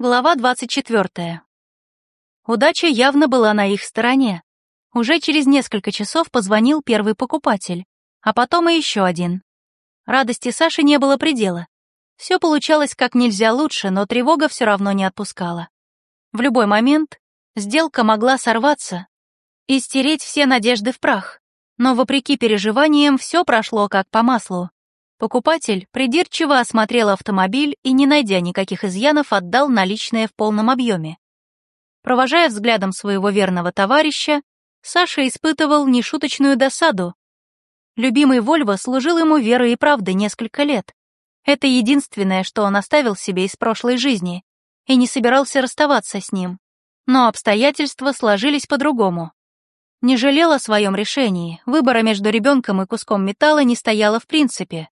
Глава 24. Удача явно была на их стороне. Уже через несколько часов позвонил первый покупатель, а потом и еще один. Радости Саши не было предела. Все получалось как нельзя лучше, но тревога все равно не отпускала. В любой момент сделка могла сорваться и стереть все надежды в прах. Но вопреки переживаниям все прошло как по маслу. Покупатель придирчиво осмотрел автомобиль и, не найдя никаких изъянов, отдал наличные в полном объеме. Провожая взглядом своего верного товарища, Саша испытывал нешуточную досаду. Любимый Вольво служил ему верой и правдой несколько лет. Это единственное, что он оставил себе из прошлой жизни, и не собирался расставаться с ним. Но обстоятельства сложились по-другому. Не жалел о своем решении, выбора между ребенком и куском металла не стояло в принципе.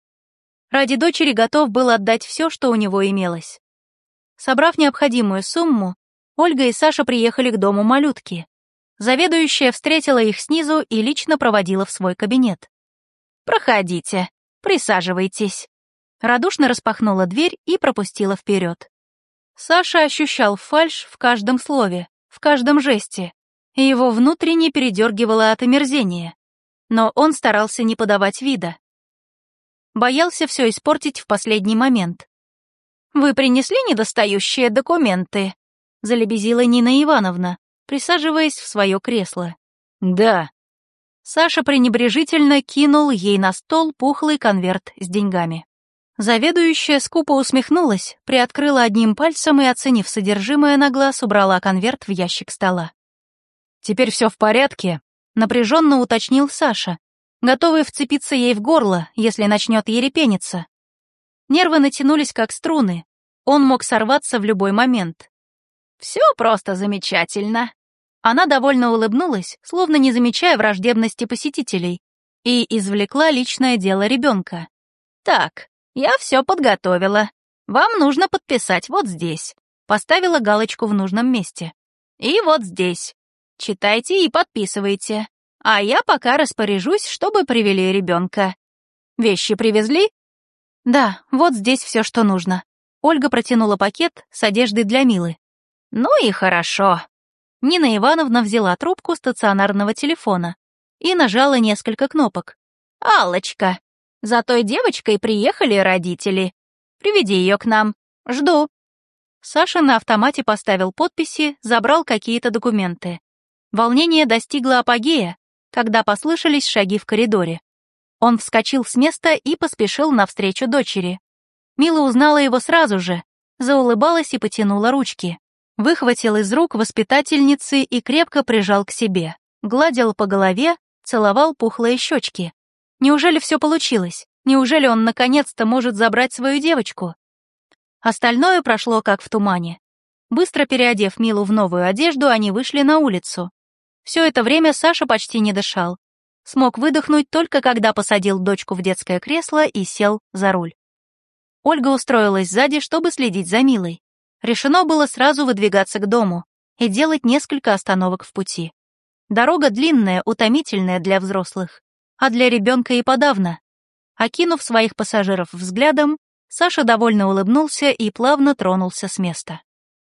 Ради дочери готов был отдать все, что у него имелось. Собрав необходимую сумму, Ольга и Саша приехали к дому малютки. Заведующая встретила их снизу и лично проводила в свой кабинет. «Проходите, присаживайтесь». Радушно распахнула дверь и пропустила вперед. Саша ощущал фальшь в каждом слове, в каждом жесте, и его внутренне передергивало от омерзения. Но он старался не подавать вида. Боялся все испортить в последний момент. «Вы принесли недостающие документы?» — залебезила Нина Ивановна, присаживаясь в свое кресло. «Да». Саша пренебрежительно кинул ей на стол пухлый конверт с деньгами. Заведующая скупо усмехнулась, приоткрыла одним пальцем и, оценив содержимое на глаз, убрала конверт в ящик стола. «Теперь все в порядке?» — напряженно уточнил Саша, готовый вцепиться ей в горло, если начнет ерепениться. Нервы натянулись как струны, он мог сорваться в любой момент. «Все просто замечательно». Она довольно улыбнулась, словно не замечая враждебности посетителей, и извлекла личное дело ребенка. «Так, я все подготовила. Вам нужно подписать вот здесь». Поставила галочку в нужном месте. «И вот здесь. Читайте и подписывайте. А я пока распоряжусь, чтобы привели ребенка. Вещи привезли? Да, вот здесь все, что нужно. Ольга протянула пакет с одеждой для Милы. Ну и хорошо. Нина Ивановна взяла трубку стационарного телефона и нажала несколько кнопок. Аллочка, за той девочкой приехали родители. Приведи ее к нам. Жду. Саша на автомате поставил подписи, забрал какие-то документы. Волнение достигло апогея, когда послышались шаги в коридоре. Он вскочил с места и поспешил навстречу дочери. Мила узнала его сразу же, заулыбалась и потянула ручки. Выхватил из рук воспитательницы и крепко прижал к себе. Гладил по голове, целовал пухлые щечки. Неужели все получилось? Неужели он наконец-то может забрать свою девочку? Остальное прошло как в тумане. Быстро переодев Милу в новую одежду, они вышли на улицу. Все это время Саша почти не дышал. Смог выдохнуть только когда посадил дочку в детское кресло и сел за руль. Ольга устроилась сзади, чтобы следить за Милой. Решено было сразу выдвигаться к дому и делать несколько остановок в пути. Дорога длинная, утомительная для взрослых, а для ребенка и подавно. Окинув своих пассажиров взглядом, Саша довольно улыбнулся и плавно тронулся с места.